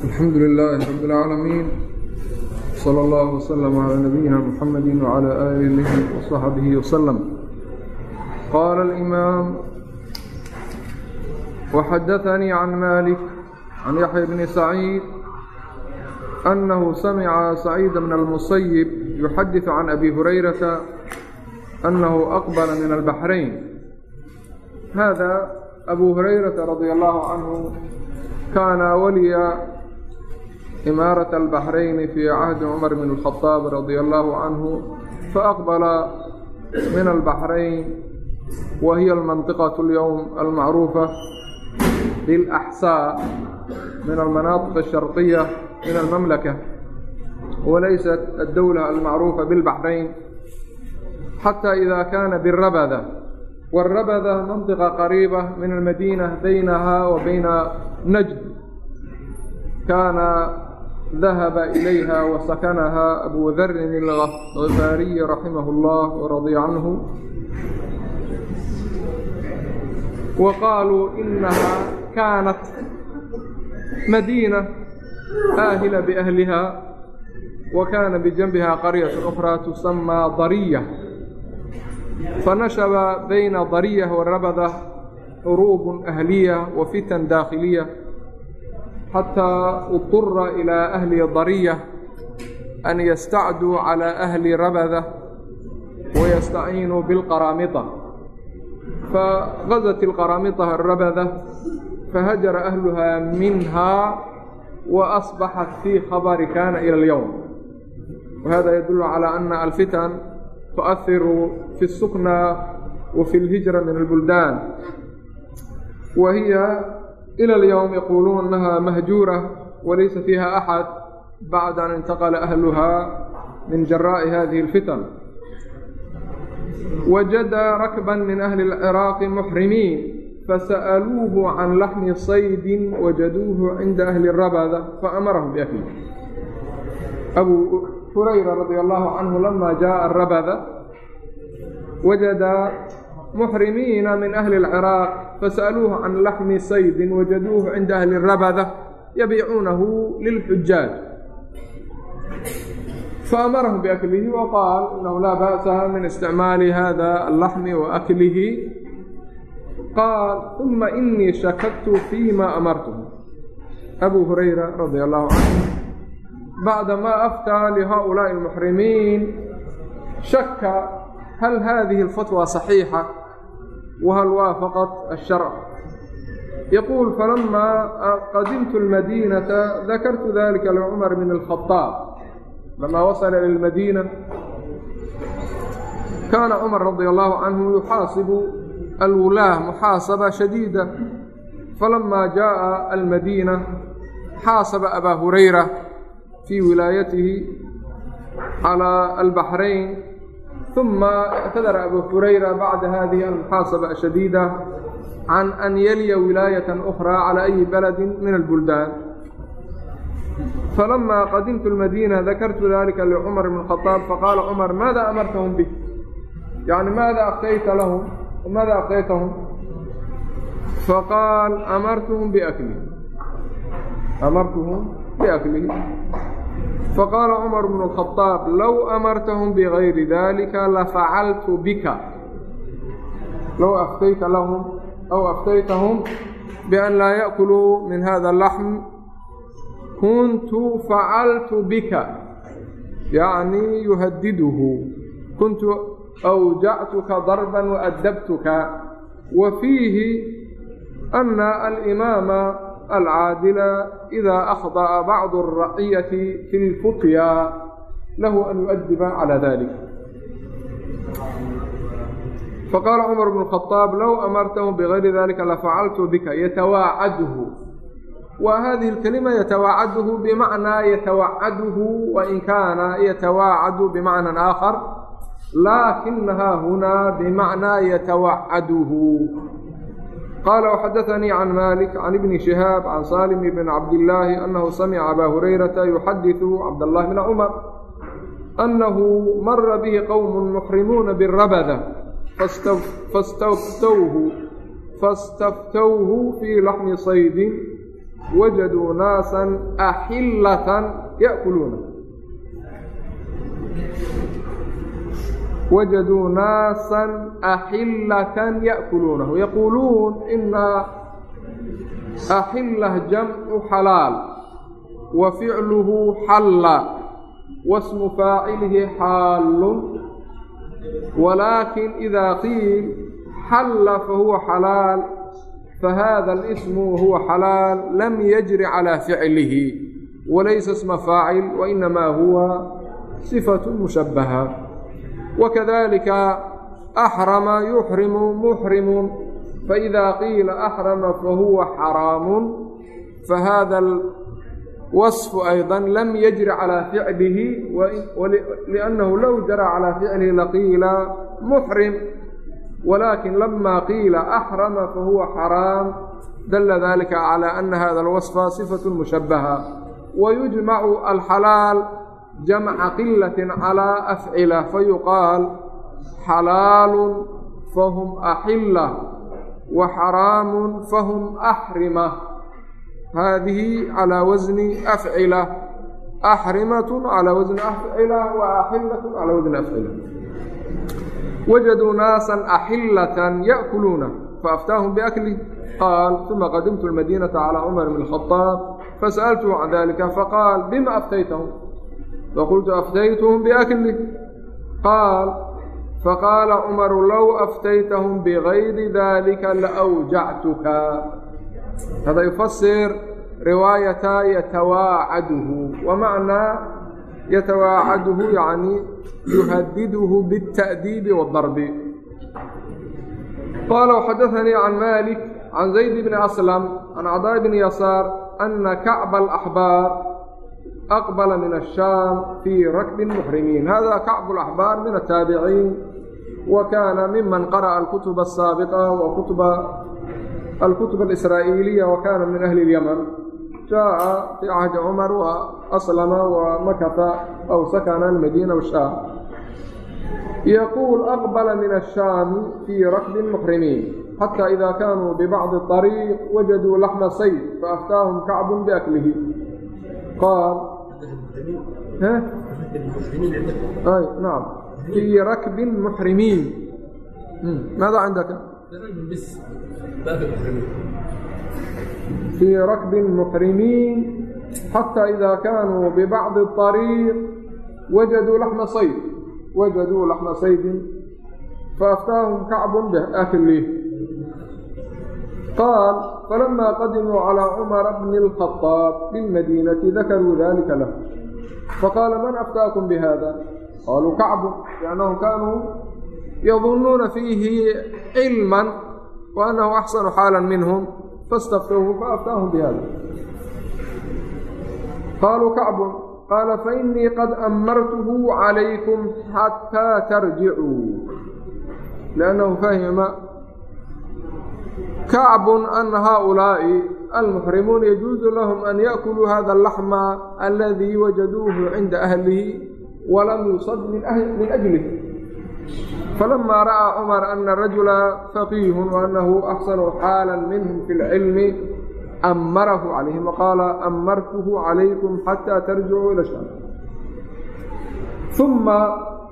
alxamdu lilaahi rab اlcaalamiin slى اllah wslm calى nabiyina mxamadi wclى aalihi wصaxbihi wslm qaala alimaam waxadaanii can malik can yaxya bni saciid annahu samica saciida bna almusayib yuxadiث can abi hurayrata annahu aqbala min albaxrayn hada abu hurayrata radi allahu canhu kaana waliya imaaraة الbaxrayni fii cahdi cumar bn الkhaطaab radi allahu canhu faaqbala min albaxrayn wa hiya almanطiqaة اlyowm almacruufa biاlaxsaa min almanaatiq الsharqiya min almamlaka walaysat addowla almacruufa biاlbaxrayn xatى ida kana birabada wاrabada manطiqa qariiba min almadiina baynaha wa bayna najd kaana dahaba ilayha wasakanaha abu darin ilghafaariyi raximah اllah wradya canhu wa qaaluu inaha kaanat madiina aahila biahliha wa kaana bijanbiha qaryatu ukraa tusamaa dariya fanashaba bayna dariya wa rabada curuubun ahliya wa fitan daakhiliya والربذة حروب أهلية وفتن داخلية حتى اضطر إلى أهل ضرية أن يستعدوا على أهل ربذة ويستعينوا بالقرامطة فغزت القرامطة الربذة فهجر أهلها منها وأصبحت في خبر كان إلى اليوم وهذا يدل على أن الفتن تؤثر في السكنى وفي الهجرة من البلدان وهي إلى اليوم يقولون أنها مهجورة وليس فيها أحد بعد أن انتقل أهلها من جراء هذه الفتن وجد ركبا من أهل العراق محرمين فسألوه عن لحم صيد وجدوه عند أهل الربذة فأمرهم بأكله أبو هريرة رضي الله عنه لما جاء muxrimiina min ahli alciraaq fasaluuhu can laxmi saydin wajaduuhu cinda ahli rabada yabiicuunahu lilxujaaj faamarahum biaklihi waqaal inahu laa ba'sa min isticmaali hada allaxmi waaklihi qaal uma inii shakaktu fiima amartuhu abu hurayra radia allahu canhu bacdamaa aftaa lihaa'ulaa'i almuxrimiin shaka hal hadihi alfatwa saxiixa wahal waafaqat asharc yaquul falamaa qadimtu almadiinata dakartu dalika licumar bn alkhadaab lamaa wasala ila almadiina kaana cumar radi allahu canhu yuxaasibu alwulaah muxaasaba shadiida falamaa jaءa almadiina xaasaba abaa hurayra fii wilaayatihi calى albaxrayn ثuma اعtadr abu hurayra bacda hadihi almuxaasaba ashadiida can an yalya wilaayata أkhra calى أyi baladi min اlbuldaan فلma qadimtu الmadيnة dakartu dalika لcmar بن الخطاab faqaala cmar maada amartahm bih yani maada afdayta lahum maada afdaytahm faqaal amartuhm baklihi amartuhm baklihi faqaala cumar bnu khaaab low amartahum bigayri dalika lafacaltu bika low aftayta lahum aw aftaytahum bian laa yaakuluu min hada alaxm kuntu facaltu bika yacnii yuhadiduhu kuntu awjactuka darban waaddabtuka wa fiihi ana alimaama الإمام العادل إذا أخطأ بعض الرعية في الفتيا له أن يؤدب على ذلك فقال عمر بن الخطاب لو أمرتهم بغير ذلك لفعلت بك يتواعده وهذه الكلمة يتواعده بمعنى يتوعده وإن كان يتواعد بمعنى آخر لكنها هنا بمعنى يتوعده قال وxadثnي عن مالك عن بن شhهاaب عن sالم بن cبداللaahi أنه سمع أbا هريرةa يحadiث cبدالله بن cمر أنه mra bه qوم مxرموna بالربdة فاstftوه في لحن صيد وجدوu ناaسا أحلة يأkلوna wajaduu naasan axillatan ya'kuluunahu yaquuluun ina axillah jamcu xalaal wa ficluhu xalla wasmu faacilihi xaallun walaakin idaa qiil xalla fahuwa xalaal fahada alismu wahuwa xalaal lam yajri calaa ficlihi walaysa isma faacil wainamaa huwa sifatu mushabbaha wakadalika axrama yuxrimu muxrimun faidaa qiila axrama fahuwa xaraamun fahaada alwasfu ayضa lam yajri calaa ficlihi liannahu low jara calaa ficlihi laqiila muxrim walaakin lama qiila axrama fahuwa xaraam dalla dalika calaa ana hada alwasfa sifat mushabaha wayujmacu alxalaal jamca qilaة calىa afcila fayuqaal xalaal fahum axila wa xaraamu fahum axrima haadihi calىa wasni afcila axrimat calىa wasni afcila wa axilat calaa wasni afcila wajaduu naasa axilatan yaأkuluuna faaftaahum biakli qaal uma qadimtu lmadiinata calىa cumar bn اkhaaab fasaأaltuhu can dalika faqaal bima aftaytahum faqultu aftaytuhum biakli qaal faqaala cumaru low aftaytahum bigayri dalika laawjactuka hada yufasir riwaayata yatawaacaduhu wamacnaa yatawaacaduhu yani yuhadiduhu biاta'diibi wadarbi qaala wxadaanii can malik can zayd bni aslam can cadaa bni yasaar ana kacba alaxbaar أqبل min الsham fii rakbi muxrimiin hada kacb اأxbaar min الtaabiciin wa kaana miman qaraأa اkutuba الsaabiqa alkutub اlsraa'iiliya wa kaana min ahli اlyman jaaءa fii cahdi cumar wa aslama wa makata aw sakana madiina wshaam yaquul aqbala min الshaami fii rakbi muxrimiin xata ida kaanuu bibacdi الطariiq wajaduu laxma sayf faaftaahm kacb biaklihi qaal نعم في ركب محرمين ماذا عندك في ركب محرمين حتى إذا كانوا ببعض الطريق وجدوا لحم صيد وجدوا لحم صيد فأفتاهم كعب به أكل ليه قال فلما قدموا على عمر بن الخطاب بالمدينة ذكروا ذلك له faqaala man aftaakum bihada qaaluu kacbu liannahum kaanuu yadunuuna fiihi cilma waanahu axsanu xaala minhum faاstaftowhu faaftaahum bihada qaaluu kacbun qaala fainii qad amartuhu calaykum xataa tarjicuu liannahu fahima kacbun ana haؤulaaءi almuxrimuuna yajuusu lahum an yaakuluu hada alaxma aladii wajaduuhu cinda ahlihi walam yusad min ajlih falama ra'aa cumar ana rajula faqiihun waanahu axsanu xaalan minhum fi lcilmi amarahu calayhim waqaala amartuhu calaykum xataa tarjicuu ila sham uma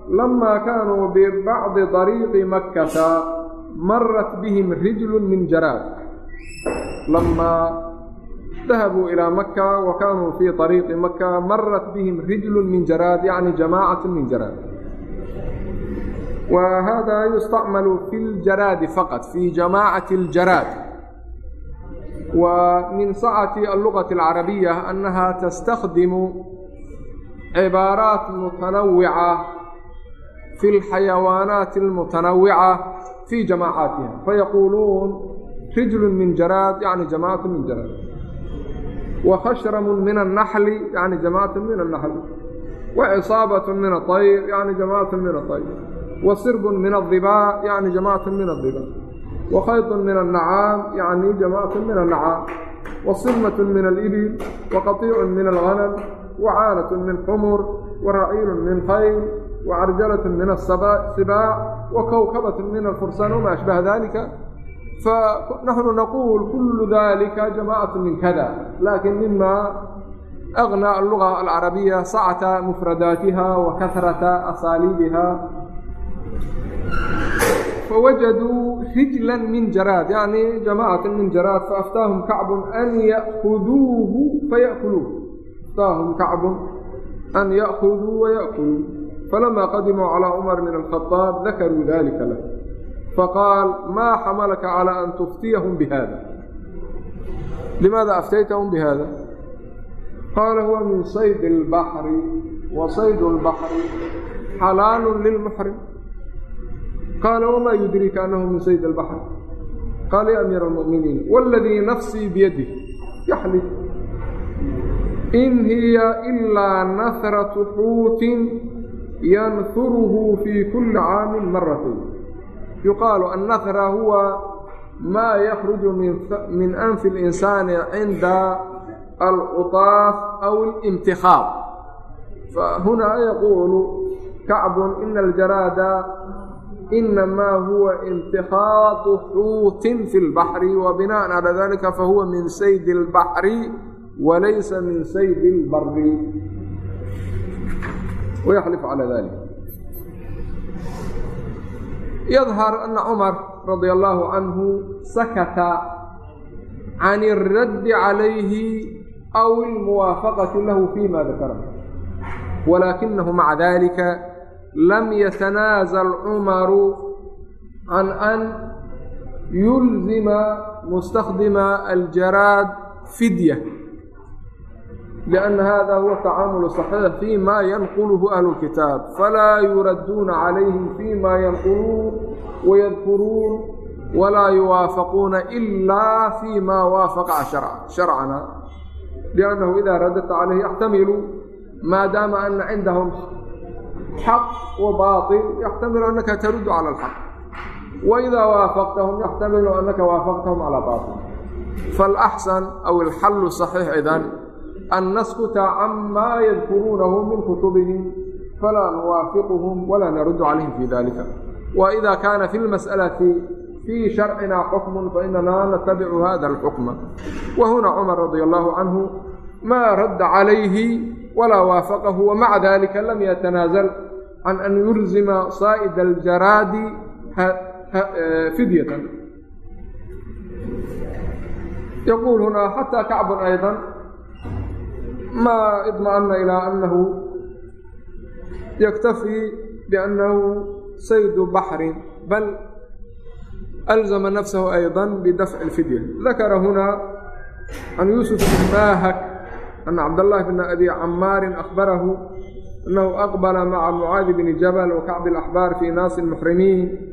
lamaa kaanuu bibacdi dariiqi makkata marat bihim rijlu min jaraad lamaa dahabuu ilaa maka wa kaanuu fii طariiqi maka marat bihim rijlu min jaraad yacni jamacat min jaraad wa hada yustacmalu fi اljaraadi faqط fi jamaacati اljaraad wa min sacati allugaةi اlcarabiya annaha tastakdimu cibaaraat mutanawica fi اlxayawaanaati اlmutanawica fi jamaacaatiha fayaquuluun rijlu min jaraad yani jamaacatu min jaraad wa khashramun min annaxli yani jamaacatu min annaxli wa cisaabatun min aطayr yani jamaacatun min aطayr wa sirbun min aldibaa yani jamaacatun min aldibaa wa khayطun min annacaam yani jamaacatun min annacaam wa silmatun min alibil wa qatiicun min alhanam wa caanatun min xumur wa raciilun min khayl. Wa carjalatun min asibaac wa kowkabatun min alfursan wama ashbaha dalika فنحن نقول كل ذلك جماعة من كذا لكن مما أغنى اللغة العربية سعة مفرداتها وكثرة أساليبها فوجدوا رجلا من جراد يعني جماعة من جراد فأفتاهم كعب أن يأخذوه فيأكلوه أفتاهم كعب أن يأخذوا ويأكلوا فلما قدموا على عمر بن الخطاب ذكروا ذلك faqaal maa xamalaka calaa an tuftiyahum bihada limaada aftaytahum bihada qaala huwa min sayd اlbaxri wa sayd اlbaxri xalaalu lilmuxrim qaala wamaa yudrika annahu min sayd اlbaxri qaala ya amiira اlmuminiin waladii nafsii biyadih yaxlif in hiya ilaa nahratu xuutin yanhuruhu fii kulli caamin maratayn yuqaalu annahra huwa maa yakruju min anfi اlinsaani cinda aluطaaf aw اlimtikaab fahunaa yaquulu kacbun ina aljaraada inamaa huwa imtikaadu xuutin fi اlbaxri wa binaan calaa dalika fahuwa min saydi اlbaxri walaysa min saydi اlbari wayxlif calaa dalik yadhar ana cumar radia allaahu canhu sakata can iraddi calayhi aw ilmuwaafaqati lahu fima dakara walaakinahu maca dalika lam yatanaasal cumaru can an yulzima mustakdima aljaraad fidya لأn hada huwa tacamul صaxiix fi ma yanqulhu ahlu اkitaab falaa yuradduuna calayhim fi ma yanquluun wayadkuruun walaa yuwaafaquuna ilaa fi ma waafaqa sharcana لأnnahu idaa radadta calayhi yaxtamilu maadaama ana cindahum xaq وbaaطil yaxtamilu anaka taruddu calى اlxaq waidaa waafaqtahum yaxtamilu anaka waafaqtahum calى baaطil faاlaxsan aw alxalu صaxiix idan an naskuta canmaa yadkuruunahu min kutubihim falaa nuwaafiquhum walaa naruddu calayhim fii dalika waidaa kaana fi lmas'alati fii sharcina xukmun fainanaa natabicu hada alxukma wahuna cumar radia allahu canhu maa radda calayhi walaa waafaqahu wamaca dalika lam yatanaasal can an yulzima saa'ida aljaraadi fidyatan yaquul hunaa xataa kacbun aydan اطمأن إلى أنه يكتفي بأنه صيد بحر بل ألزم نفسه أيضا بدفع الفدية ذكر هنا عن يوسف بن ماهك أن عبد الله بن أبي عمار أخبره أنه أقبل مع معاذ بن جبل وكعب الأحبار في ناس المحرمين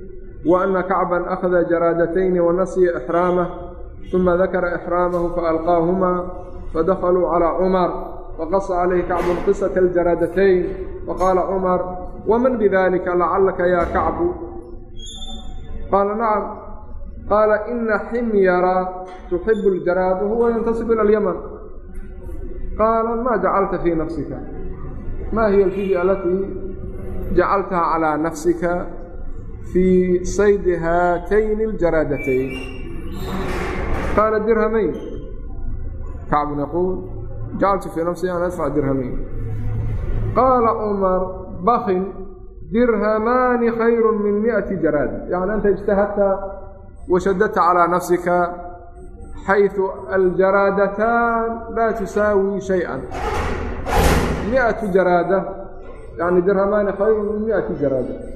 وأن كعبا أخذ جرادتين ونسي إحرامه ثم ذكر إحرامه فألقاهما فدخلوا على عمر فقص عليه كعب قصة الجرادتين وقال عمر ومن بذلك لعلك يا كعب قال نعم قال إن حمير تحب الجراد وهو ينتسب إلى اليمن قال ما جعلت في نفسك ما هي الفدية التي جعلتها على نفسك في صيد هاتين الجرادتين قال درهمين kacbun yaquul jacaltu fii nafsi an adfac dirhamayn qaala cumar bakin dirhamaani khayrun min miati jaraada yacni anta ijtahadta washadadta calaa nafsika xayثu aljaraadataan laa tusaawi shay-an miatu jaraada yani dirhamaani khayrun min miati jaraada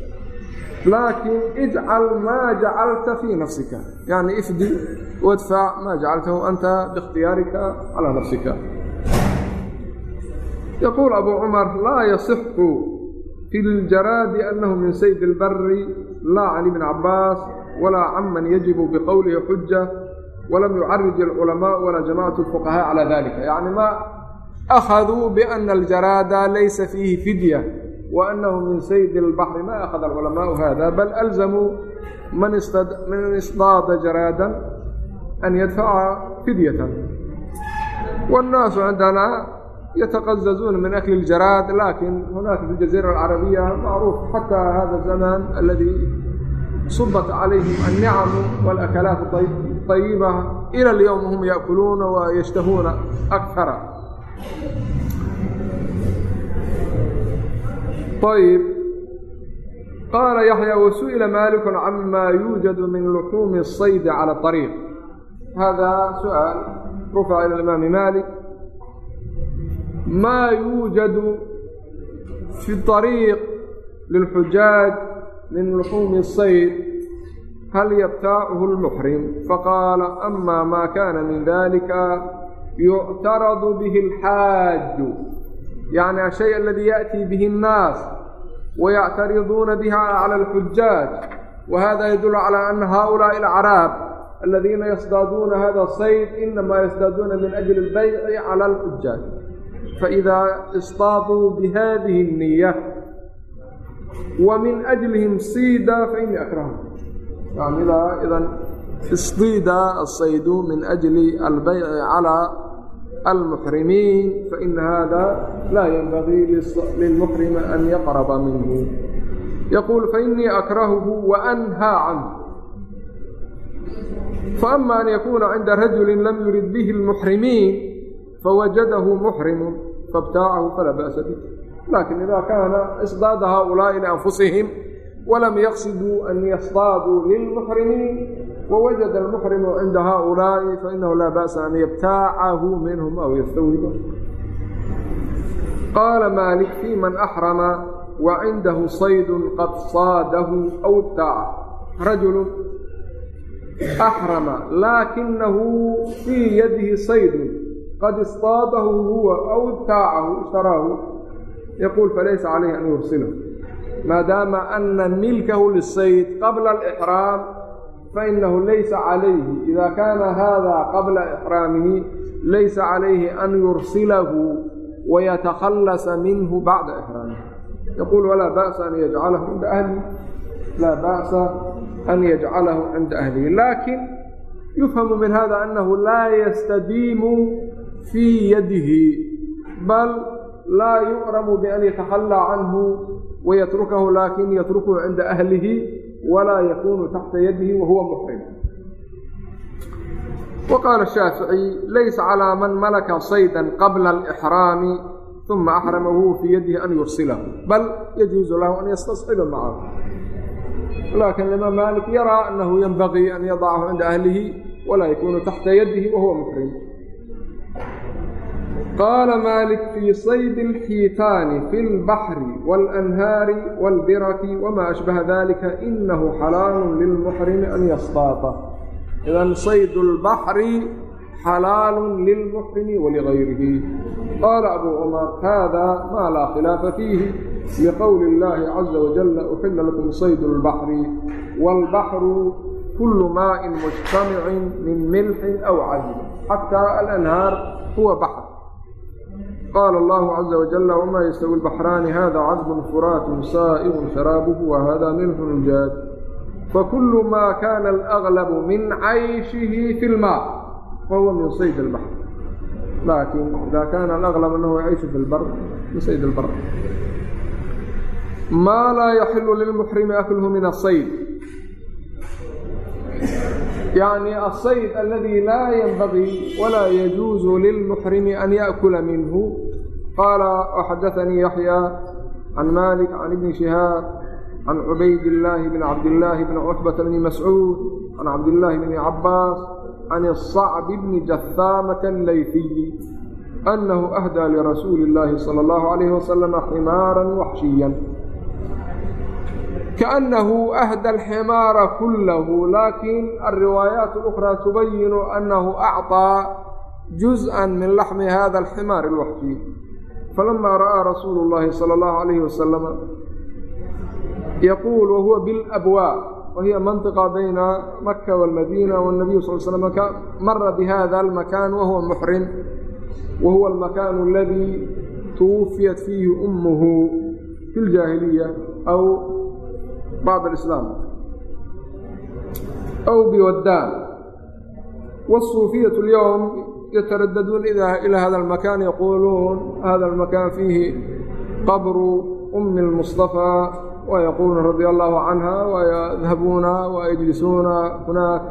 لكن اجعل ما جعلت في نفسك يعني افدي وادفع ما جعلته أنت باختيارك على نفسك يقول أبو عمر لا يصح في الجراد أنه من سيد البر لا عن ابن عباس ولا عمن يجب بقوله حجة ولم يعرج العلماء ولا جماعة الفقهاء على ذلك يعني ما أخذوا بأن الجراد ليس فيه فدية وأنه من سيد البحر ما أخذ العلماء هذا بل ألزموا من اصطاد من اصطاد جرادا أن يدفع فدية والناس عندنا يتقززون من أكل الجراد لكن هناك في الجزيرة العربية معروف حتى هذا الزمان الذي صبت عليهم النعم والأكلات الطيبة إلى اليوم هم يأكلون ويشتهون أكثر ayb qaala yaxyaa wasu'ila maalikun camaa yuujadu min luxuumi asaydi cala ariiq haadaa su'aal rufica ila imaami maalik maa yuujadu fi ariiq lilxujaaj min luxuumi sayd hal yabtaacuhu lmuxrim faqaala ama maa kaana min dalika yuctaradu bihi alxaaju yacni ashay aladi yaأtii bihi الnaas wayactariduuna biha clى اlxujaaj wahada yadul calى ana haؤulaaءi اlacraab aladiina yasdaaduuna hada الصayd inama yasdaaduuna min ajli اlbayci calى اlxujaaj faإida istaaduu bihadihi الniya ومن أجلهم صيدا فإني أكرهه يعني إذا إذا اصطيد الصيد من أجل البيع على المحرمين فإن هذا لا ينبغي للمحرم أن يقرب منه يقول فإني أكرهه وأنهى عنه فأما أن يكون عند رجل لم يرد به المحرمين فوجده محرم فابتاعه فلا بأس به لكن إذا كان إصداد هؤلاء لأنفسهم ولم يقصدوا أن يصطادوا للمحرمين ووجد المحرم عند هؤلاء فإنه لا بأس أن يبتاعه منهم أو يستوهبه قال مالك في من أحرم وعنده صيد قد صاده أو ابتاعه رجل أحرم لكنه في يده صيد قد اصطاده هو أو ابتاعه اشتراه يقول فليس عليه أن يرسله ما دام أن ملكه للصيد قبل الإحرام فإنه ليس عليه إذا كان هذا قبل إحرامه ليس عليه أن يرسله ويتخلص منه بعد إحرامه يقول ولا بأس أن يجعله عند أهله لا بأس أن يجعله عند أهله لكن يفهم من هذا أنه لا يستديم في يده بل لا يؤرم بأن يتخلى عنه ويتركه لكن يتركه عند أهله ولا يكون تحت يده وهو محرم وقال الشافعي ليس على من ملك صيدا قبل الإحرام ثم أحرمه في يده أن يرسله بل يجوز له أن يستصحب معه لكن الإمام مالك يرى أنه ينبغي أن يضعه عند أهله ولا يكون تحت يده وهو محرم قال مالك في صيد الحيتان في البحر والأنهار والبرك وما أشبه ذلك إنه حلال للمحرم أن يصطاده إذا صيد البحر حلال للمحرم ولغيره قال أبو عمر هذا ما لا خلاف فيه لقول الله عز وجل أحل لكم صيد البحر والبحر كل ماء مجتمع من ملح أو عجل حتى الأنهار هو بحر قال الله عز وجل وما يستوي البحران هذا عذب فرات سائغ شرابه وهذا ملح جاد فكل ما كان الأغلب من عيشه في الماء فهو من صيد البحر لكن إذا كان الأغلب أنه يعيش في البر من صيد البر ما لا يحل للمحرم أكله من الصيد يعني الصيد الذي لا ينبغي ولا يجوز للمحرم أن يأكل منه قال وحدثني يحيى عن مالك عن ابن شهاب عن عبيد الله بن عبد الله بن عتبة بن مسعود عن عبد الله بن عباس عن الصعب بن جثامة الليثي أنه أهدى لرسول الله صلى الله عليه وسلم حمارا وحشيا كأنه أهدى الحمار كله لكن الروايات الأخرى تبين أنه أعطى جزءا من لحم هذا الحمار الوحشي فلما رأى رسول الله صلى الله عليه وسلم يقول وهو بالأبواء وهي منطقة بين مكة والمدينة والنبي صلى الله عليه وسلم مر بهذا المكان وهو محرم وهو المكان الذي توفيت فيه bacd alislaam aw biwaddaan wasuufiyatu alyowm yataraddadun ilaa hada almakan yaquuluun hada almakan fiihi qabru ummi اlmusطafى wayaquuluuna radia allahu canha wayadhabuuna wayajlisuuna hunaak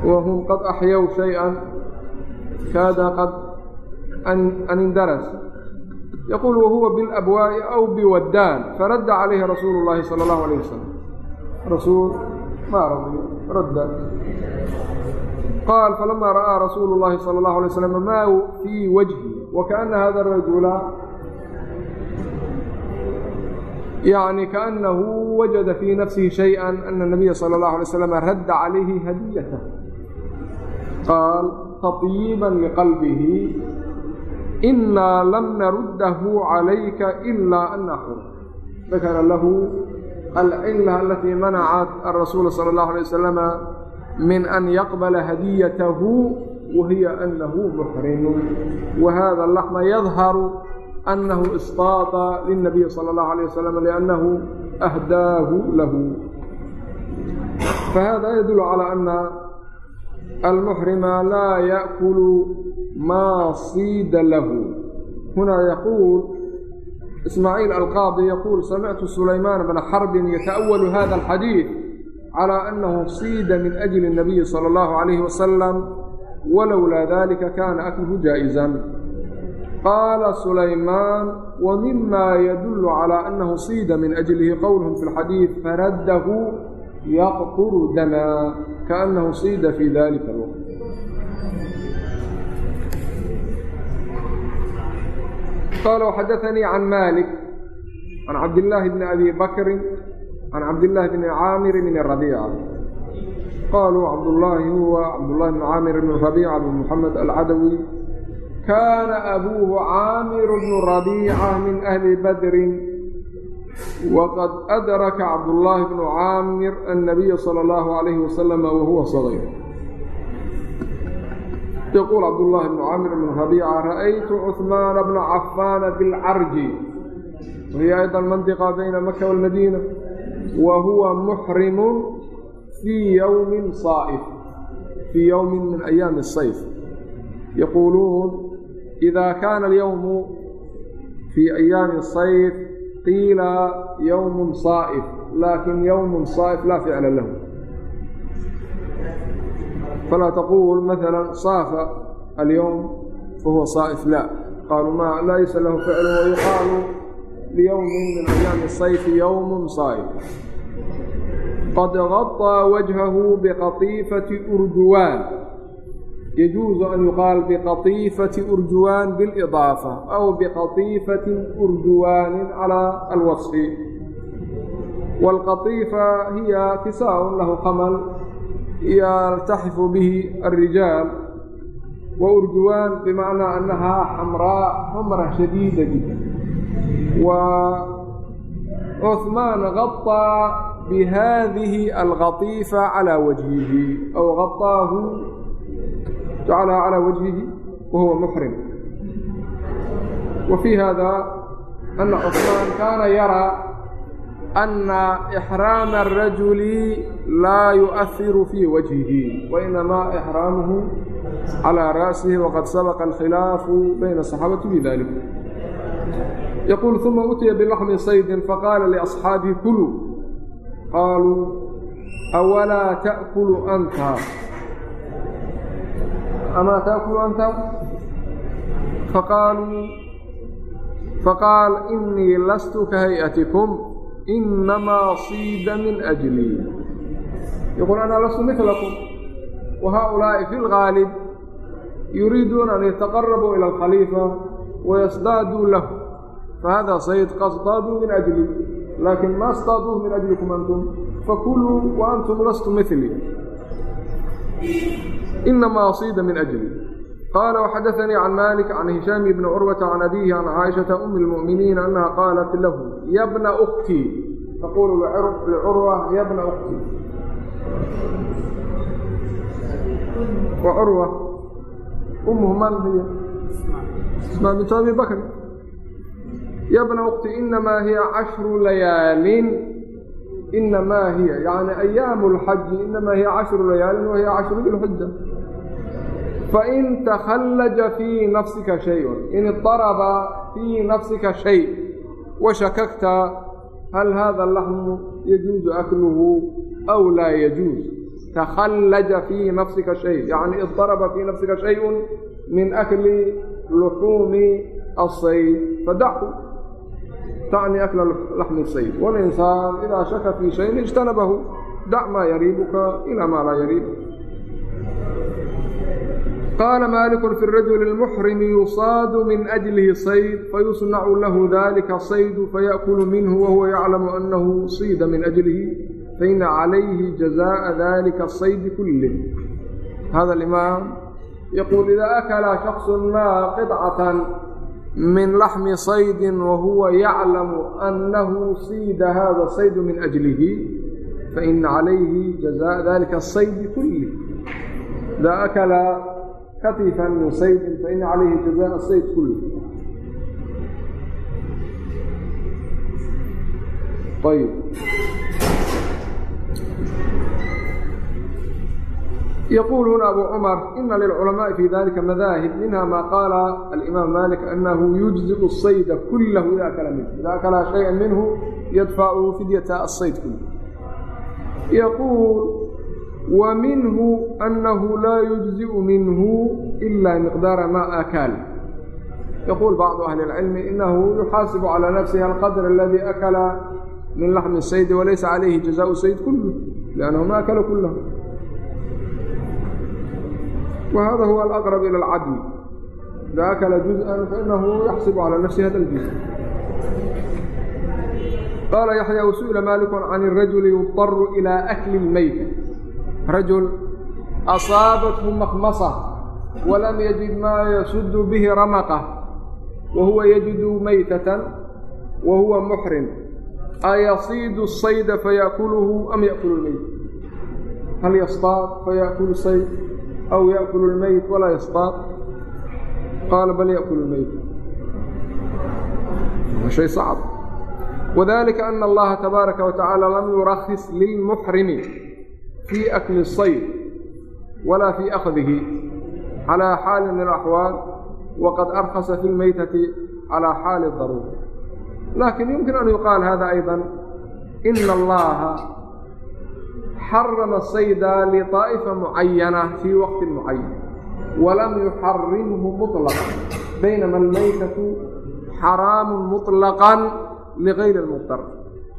wahum qad axyaw shayئa kaada qad an indaras yaquul wahuwa bilabwaa'i aw biwaddaan faradda calayhi rasuulu llaahi sala allahu alayh wasalam rasuul ma radiyo radda qaal falamaa ra'aa rasuulu llaahi sala allahu alay slam maa fii wajhi wakaana hada rajula yacni kaannahu wajada fii nafsihi shayئa ana الnabiya salى اllahu alay slam radda calayhi hadiyatah qaal taطyiiba liqalbihi inaa lam naruddahu calayka ilaa an axur dakara lahu alcila alatii manacat arasuula sala allahu alay wasalama min an yaqbala hadiyatahu wahiya anahu muxrimun wahada laxma yadharu anahu isطaada linabiyi sala allahu alayh wasalam liannahu ahdaahu lahu. Fahada yadullu calaa ana أهداه له فهذا يدل على أن المحرم لا يأكل ما صيد له هنا يقول إسماعيل القاضي يقول سمعت سليمان بن حرب يتأول هذا الحديث على أنه صيد من أجل النبي صلى الله عليه وسلم ولولا ذلك كان أكله جائزا قال سليمان ومما يدل على أنه صيد من أجله kaأnahu siida fi dalika alwaqt qaala وxadaثnii can malik can cabdillaahi bni abi bakri can cabdillaahi bni caamir bn rabiica qaaluu cabdullaahi huwa cabdullahi bni caamir bn rabiica bn moxamed alcadawi kaana abuuhu caamir bnu rabiica min ahli badrin محمد العدوي كان أبوه عامر بن ربيعة من أهل بدر وقد أدرك عبد الله بن عامر النبي صلى الله عليه وسلم وهو صغير يقول عبد الله بن عامر بن ربيعة رأيت عثمان بن عفان بالعرج وهي أيضا منطقة بين مكة والمدينة وهو محرم في يوم صائف في يوم qiila ywm صaa'f laakiin ywm صaa'f laa ficla lahu falaa taqul maala صaafa alyowm fahuwa صaa'f la qaaluu ma laysa lahu ficlu wayuqaalu lyowmin min ayaami sayf ywm صaa'f qad gaطىa wajhahu biqaطiifati urduwaan من أيام الصيف يوم صائف قد غطى وجهه بقطيفة أرجوان يجوز أن يقال بقطيفة أرجوان بالإضافة أو بقطيفة أرجوان على الوصف والقطيفة هي كساء له خمل يلتحف به الرجال وأرجوان بمعنى أنها حمراء حمرة شديدة جدا jacalaha calaa wajhihi wa huwa muxrim wa fii haada anna cusmaan kaana yaraa anna ixraama arajuli laa yu'ahiru fii wajhihi wainamaa ixraamuhu calaa ra'sihi waqad sabaqa alkhilaafu bayna saxaabati bidalik yaquul uma utiya bilaxmi saydin faqaala liasxaabihi kuluu qaaluu awalaa ta'kulu anta amaa taakulu anta faqaaluu faqaal inii lastu kahay'atikum inamaa siida min ajlii yaquul anaa lastu milakum wa haaulaa'i fi lgaalib yuriiduuna an yataqarabuu ila alkhaliifa wayasdaaduu lahu fahada sayd qasdaaduu min ajli laakin ma asdaaduuhu min ajlikum antum fakuluu wa antum lastu mili أنتم فكلوا وأنتم لستم مثلي إنما صيد من أجلي قال وحدثني عن مالك عن هشام بن عروة عن أبيه عن عائشة أم المؤمنين أنها قالت له يا ابن أختي تقول لعروة يا ابن أختي وعروة أمه من هي اسمها بنت أبي بكر يا ابن أختي إنما هي عشر ليال إنما هي يعني أيام الحج إنما هي عشر ليال وهي عشر ذي الحجة فإن تخلج في نفسك شيء إن اضطرب في نفسك شيء وشككت hal hada laxmu yajuuzu akluhu aw laa yajuuz takhallaja fii nafsika shay yacni idaraba fii nafsika shayun min akli luxuumi asayd fadachu tacni akla laxmi sayd walinsaan idaa shaka fii shayin ijtanabahu dac maa yariibuka ilaa maa laa yariibuk qaala maaliku fi rajuli اlmuxrimi yusaadu min ajlihi sayd fayusnacu lahu dalika saydu fayaأkulu minhu wahuwa yaclamu anahu siida min ajlihi faina calayhi jazaءa dalika الصaydi kulih hada alimaam yaquul ida akala shakصu ma qطcaة min laxmi saydi wahuwa yaclamu anahu siida hada saydu min ajlihi faina calayhi jazaءa dalika الصaydi kulih ida akala katifan min saydin faina calayhi jazaءa sayd kulih ayb يقول هنا أبو عمر إن للعلماء في ذلك مذاهب منها ما قال الإمام مالك أنه يجزئ الصيد كله إذا أكل منه إذا أكل شيئا منه يدفع فدية الصيد كله يقول ومنه أنه لا يجزئ منه إلا مقدار ما أكل يقول بعض أهل العلم إنه يحاسب على نفسه القدر الذي أكل من لحم الصيد وليس عليه جزاء الصيد كله لأنه ما أكل كله وهذا هو الأقرب إلى العدل إذا أكل جزءا فإنه يحسب على نفسه هذا الجزء قال يحيى وسئل مالك عن الرجل يضطر إلى أكل الميت رجل أصابته مخمصة ولم يجد ما يسد به رمقه وهو يجد ميتة وهو محرم أيصيد الصيد فيأكله أم يأكل الميت هل يصطاد فيأكل الصيد أو يأكل الميت ولا يصطاد قال بل يأكل الميت شيء صعب وذلك أن الله تبارك وتعالى لم يرخص للمحرم في أكل الصيد ولا في أخذه على حال من الأحوال وقد أرخص في الميتة على حال الضرورة لكن يمكن أن يقال هذا أيضا إن الله حرم الصيد لطائفة معينة في وقت معين ولم يحرمه مطلقا بينما الميتة حرام مطلقا لغير المضطر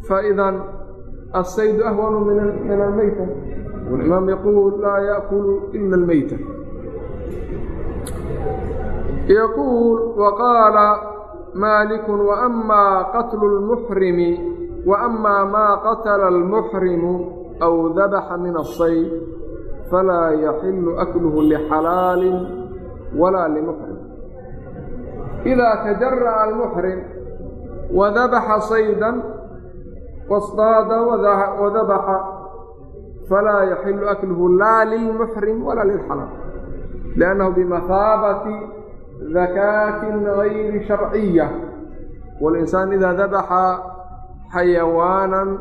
فإذا الصيد أهون من من الميتة والإمام imaam yaquul laa yaakulu ila almeyta yaquul waqaala maalikun waammaa qatlu lmuxrimi waammaa maa qatala almuxrimu aw dabaxa min asayb falaa yaxilu akluhu lixalaalin walaa limuxrim idaa tajara'a almuxrim wadabaxa saydan waصdaada wadabaxa يحل أكله لا للمحرم ولا للحلال لأنه بمثابة ذكاة غير شرعية والإنسان إذا ذبح حيوانا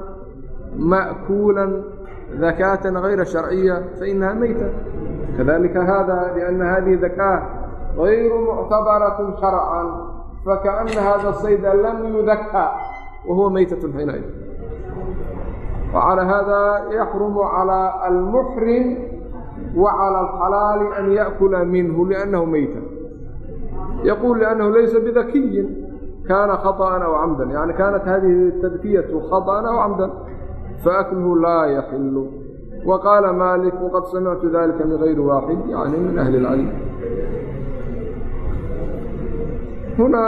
مأكولا ذكاة غير شرعية فإنها ميتة كذلك هذا لأن هذه ذكاة غير معتبرة شرعا فكأن هذا الصيد لم يذكى وهو ميتة حينئذ وعلى وعlى hda yxرم عlى الmحrim وعlى الxalaal an yأkula minhu لأnnahu meyta yquل لأnnahu laysa bdakiyi kaana khaطأa aw camda yani kaanat hadihi اtadkiyaة khaطأa aw camda faأklhu laa yaxilu وqaala malik وqad samictu dalika min غayri waaxid yani min أhli اcilm huna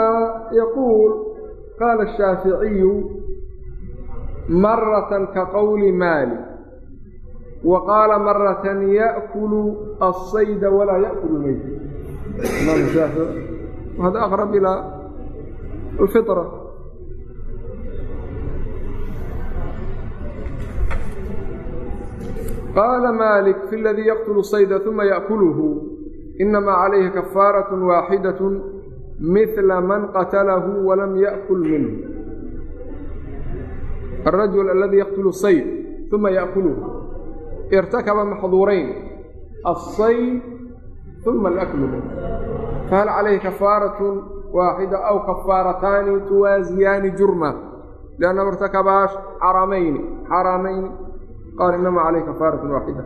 yquul qaala الshaaficiyu كقول مالك وقال مرة يأكل الصيد ولا يأكل الميت الإمام الشافعي وهذا أقرب إلى الفطرة قال مالك في الذي يقتل الصيد ثم يأكله إنما عليه كفارة واحدة مثل من قتله ولم يأكل منه الرجل alrajul aladii yaqtulu sayf uma yaakuluhu irtakaba maxduurayn assayf uma alaklu fahal calayhi kafaaratun waaxida aw kafaarataani tuwaasiyaani jurma liannahu irtakabaa xaramayni xaraamayni qaala inama calayhi kafaaratun waaxida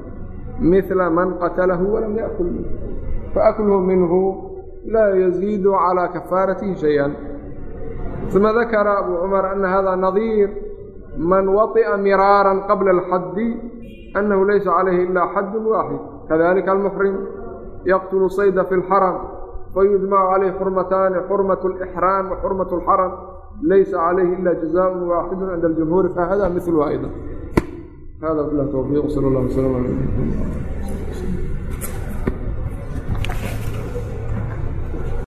mila man qatalahu walam yaakul minhu faakluhu minhu laa yaziidu calaa kafaaratihi shayan uma dakara abu cumar ana hada nadiir man waطi'a miraara qabla اlxaddi أنه laysa عalayhi ilا xad waaxid kadalika almuxrim yaqtulu sayda fi اlxaram fayujmacu calayh xurmataani xurmaة الإxraam waxurmaة اlxaram laysa calayhi ila jaزاء waaxidu cinda اljumhuuri fahada miثlha ayضا hada bilah towfiiq sal اllah وsلام alى